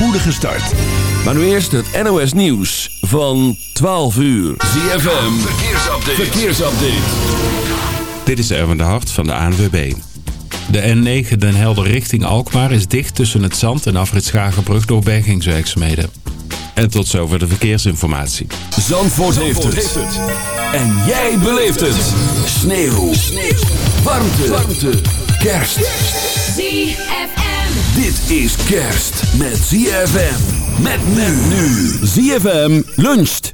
spoedige start. Maar nu eerst het NOS Nieuws van 12 uur. ZFM, verkeersupdate. verkeersupdate. Dit is Erwin de Hart van de ANWB. De N9 Den Helder richting Alkmaar is dicht tussen het Zand en Afritsschagenbrug door bergingswerkzaamheden. En tot zover de verkeersinformatie. Zandvoort, Zandvoort heeft, het. En jij beleeft het. Sneeuw. Sneeuw. Warmte. Warmte. Kerst. ZFM. Dit is kerst met ZFM. Met nu. ZFM luncht.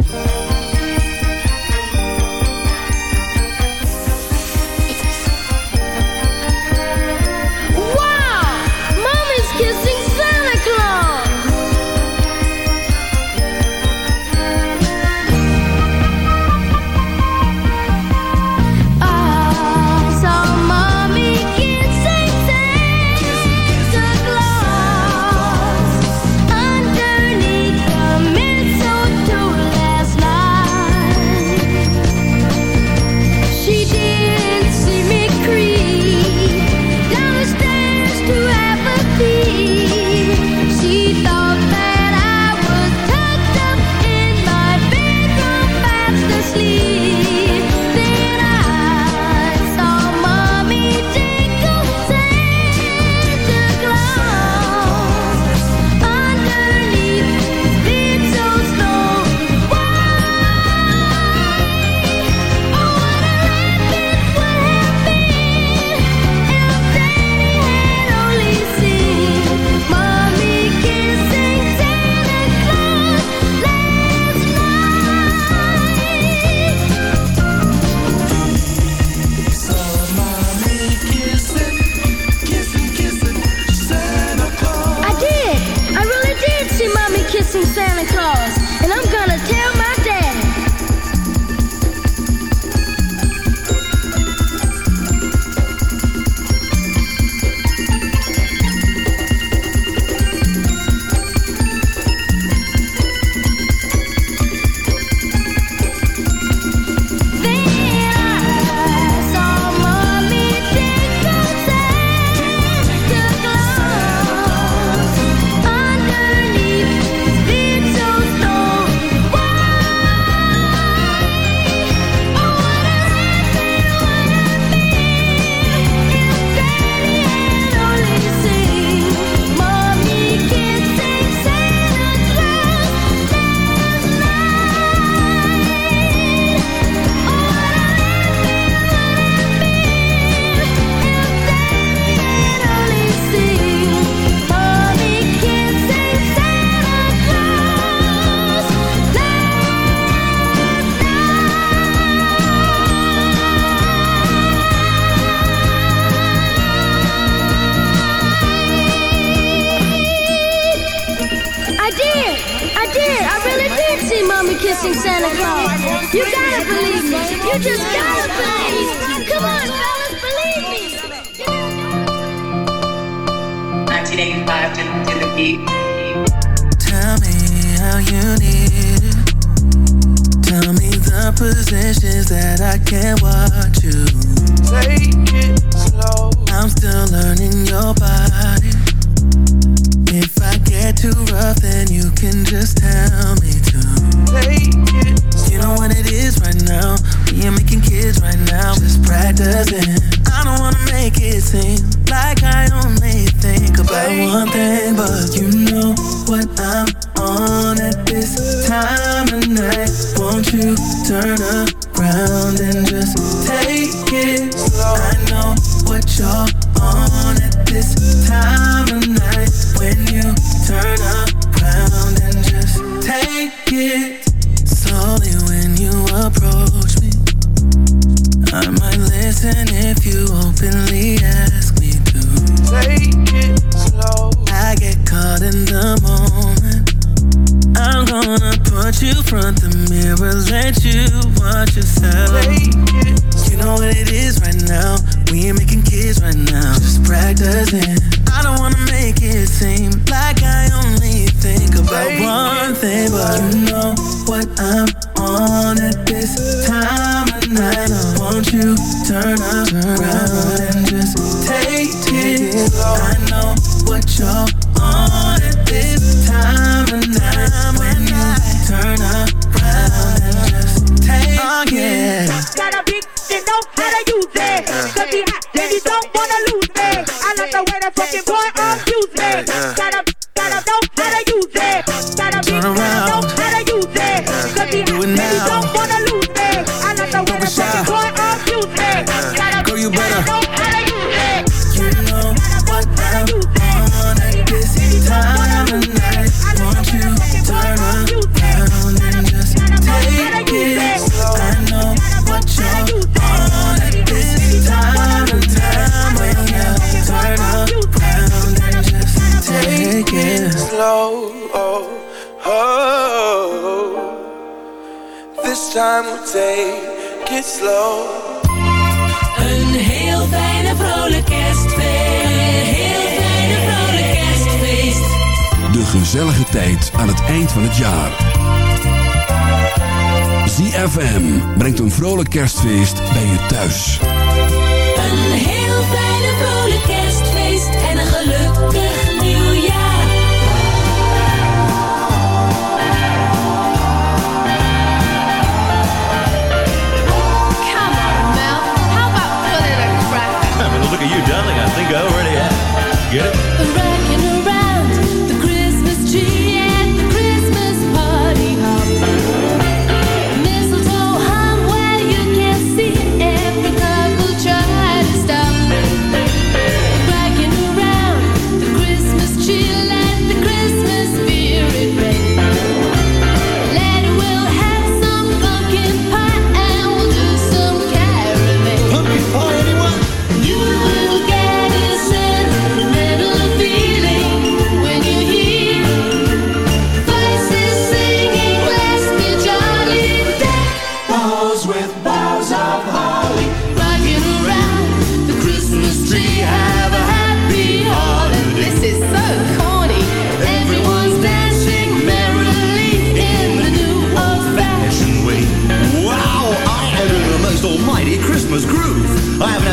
rough, then you can just tell me to take it. You know what it is right now. We making kids right now, just practicing. I don't wanna make it seem like I only think about one thing, but you know what I'm on at this time of night. Won't you turn around and just take it? I know what you're on at this time of night. openly. time, take it slow. Een heel fijne vrolijk kerstfeest. Een heel fijne vrolijk kerstfeest. De gezellige tijd aan het eind van het jaar. ZFM brengt een vrolijk kerstfeest bij je thuis. Een heel fijne vrolijk kerstfeest en een gelukkig go. Where they at? Get it?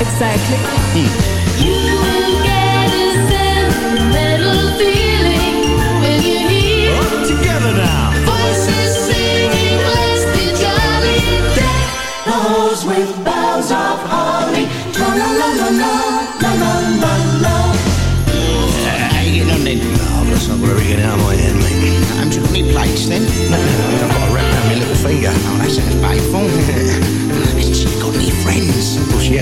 Exactly. Hmm.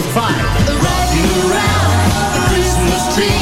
five. Wrap you around the Christmas tree.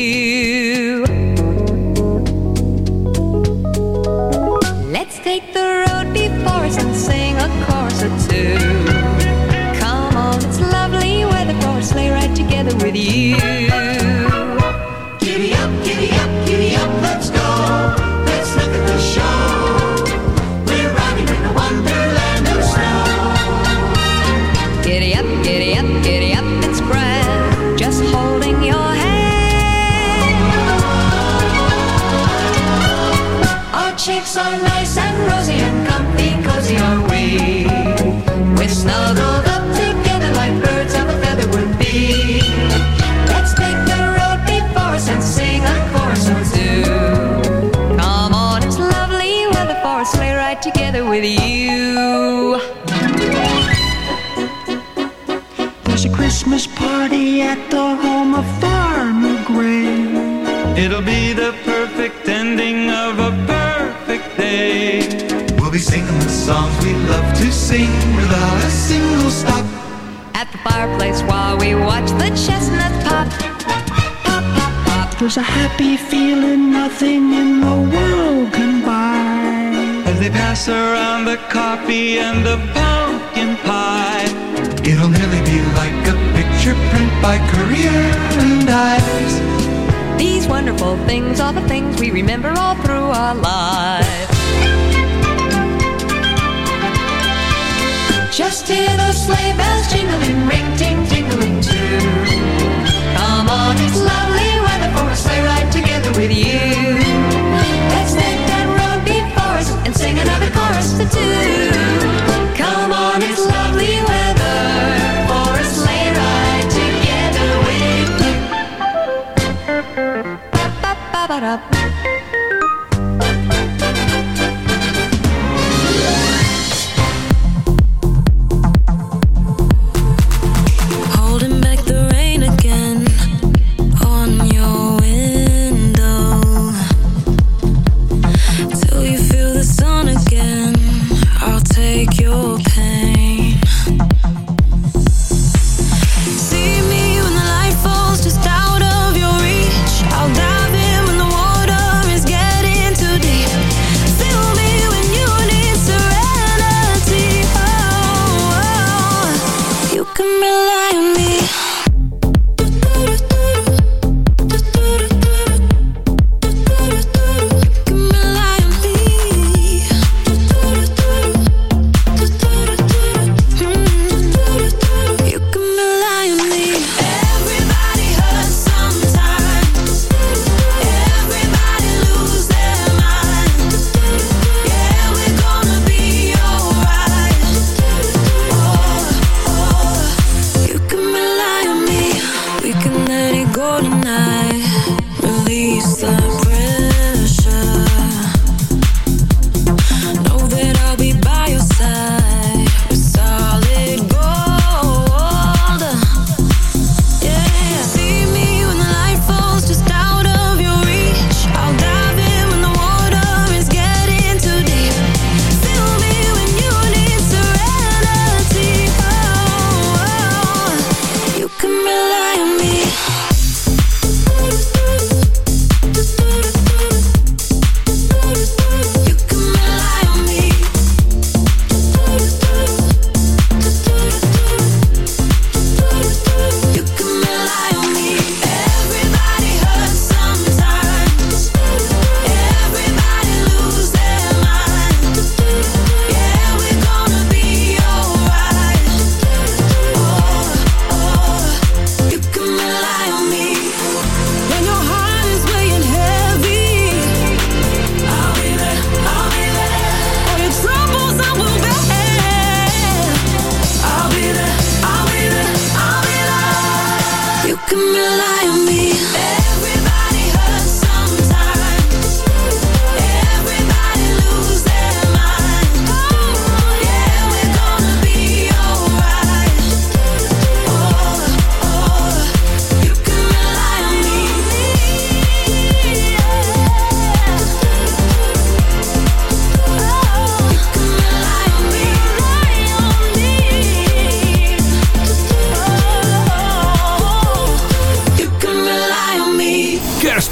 Together It'll be the perfect ending of a perfect day. We'll be singing the songs we love to sing without a single stop. At the fireplace while we watch the chestnuts pop. Pop, pop, pop. There's a happy feeling nothing in the world can buy. As they pass around the coffee and the pumpkin pie. It'll nearly be like a picture print by Currier and Ives. Wonderful things are the things we remember all through our lives. Just hear those sleigh bells jingling, ring ting tingling too. Come on, it's lovely weather for a sleigh ride together with you. Let's take that road before us and sing another chorus or two. Ba-ba-da.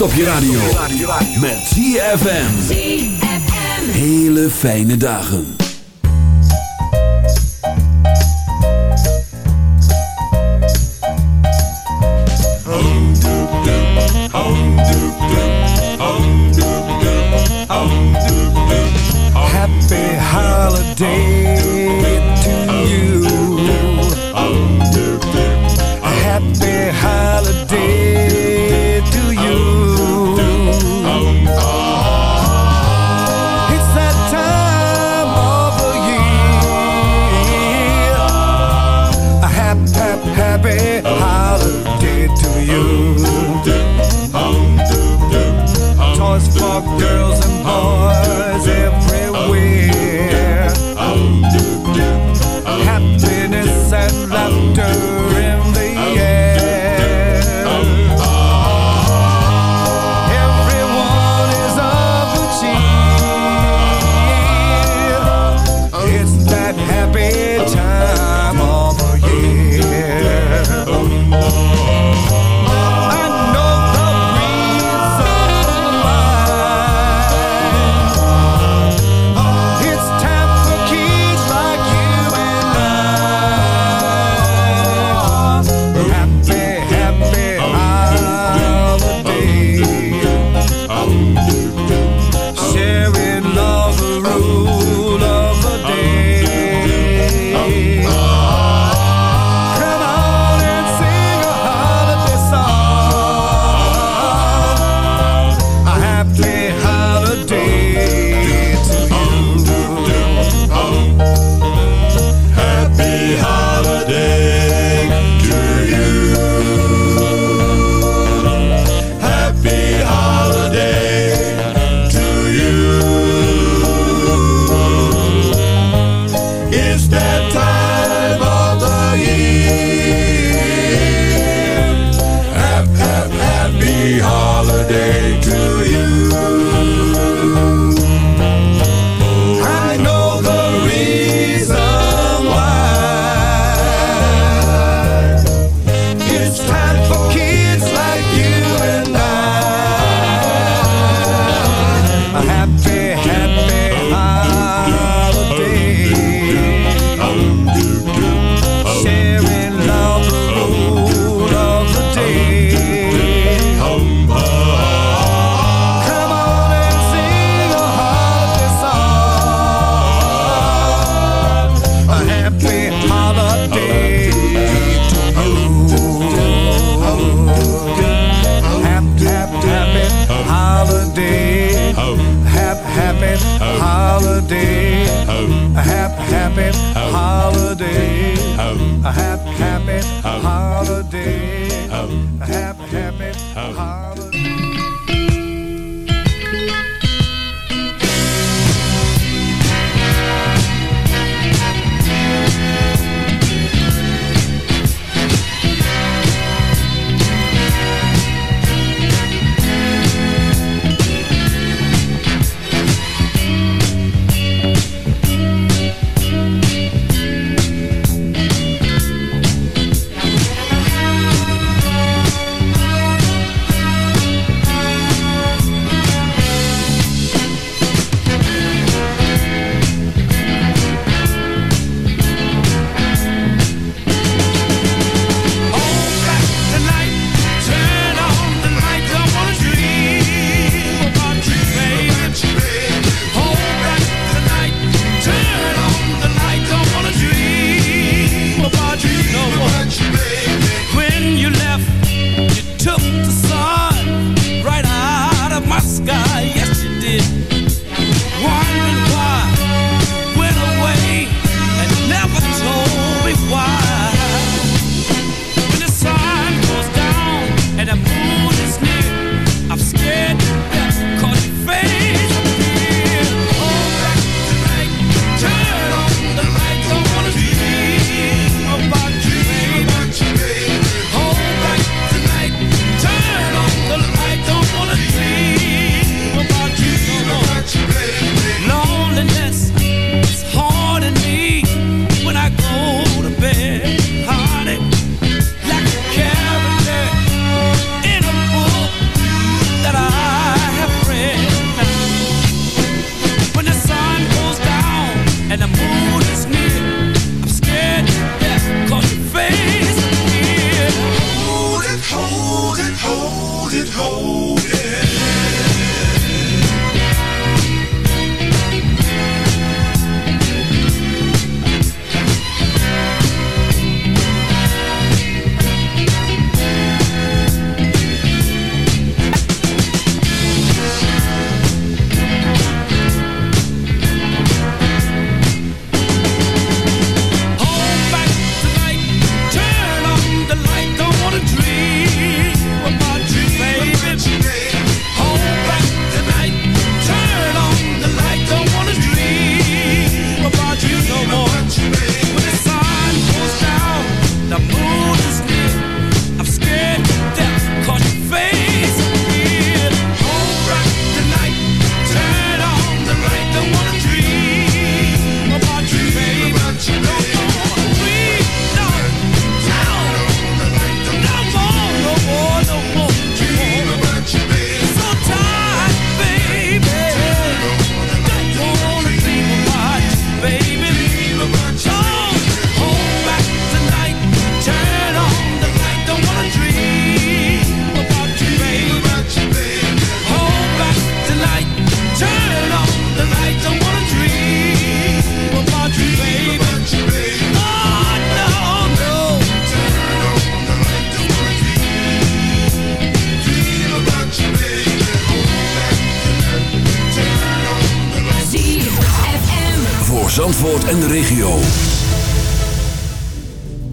op je radio. Met ZFM. Hele fijne dagen. Happy holiday.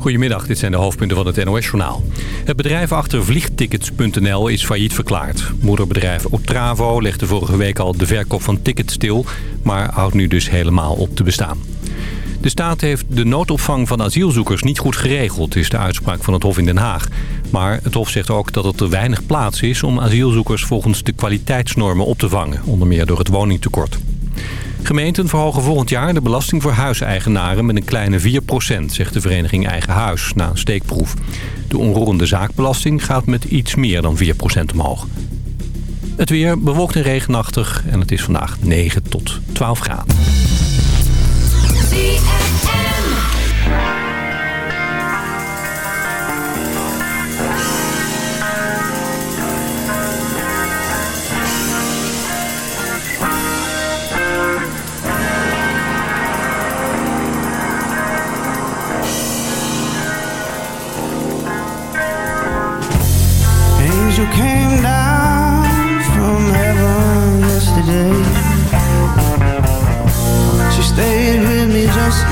Goedemiddag, dit zijn de hoofdpunten van het NOS-journaal. Het bedrijf achter vliegtickets.nl is failliet verklaard. Moederbedrijf Otravo legde vorige week al de verkoop van tickets stil... maar houdt nu dus helemaal op te bestaan. De staat heeft de noodopvang van asielzoekers niet goed geregeld... is de uitspraak van het Hof in Den Haag. Maar het Hof zegt ook dat er te weinig plaats is... om asielzoekers volgens de kwaliteitsnormen op te vangen. Onder meer door het woningtekort. Gemeenten verhogen volgend jaar de belasting voor huiseigenaren met een kleine 4%, zegt de vereniging Eigen Huis na een steekproef. De onroerende zaakbelasting gaat met iets meer dan 4% omhoog. Het weer bewolkt en regenachtig en het is vandaag 9 tot 12 graden.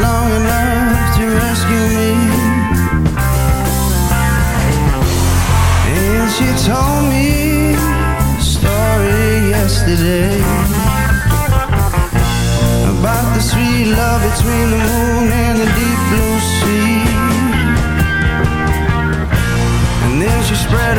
Long enough to rescue me. And she told me a story yesterday about the sweet love between the moon and the deep blue sea. And then she spread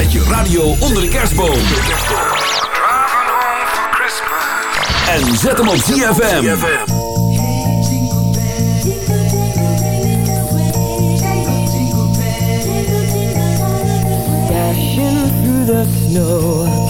Zet je radio onder de kerstboom. En zet hem op ZFM. Dashing through the snow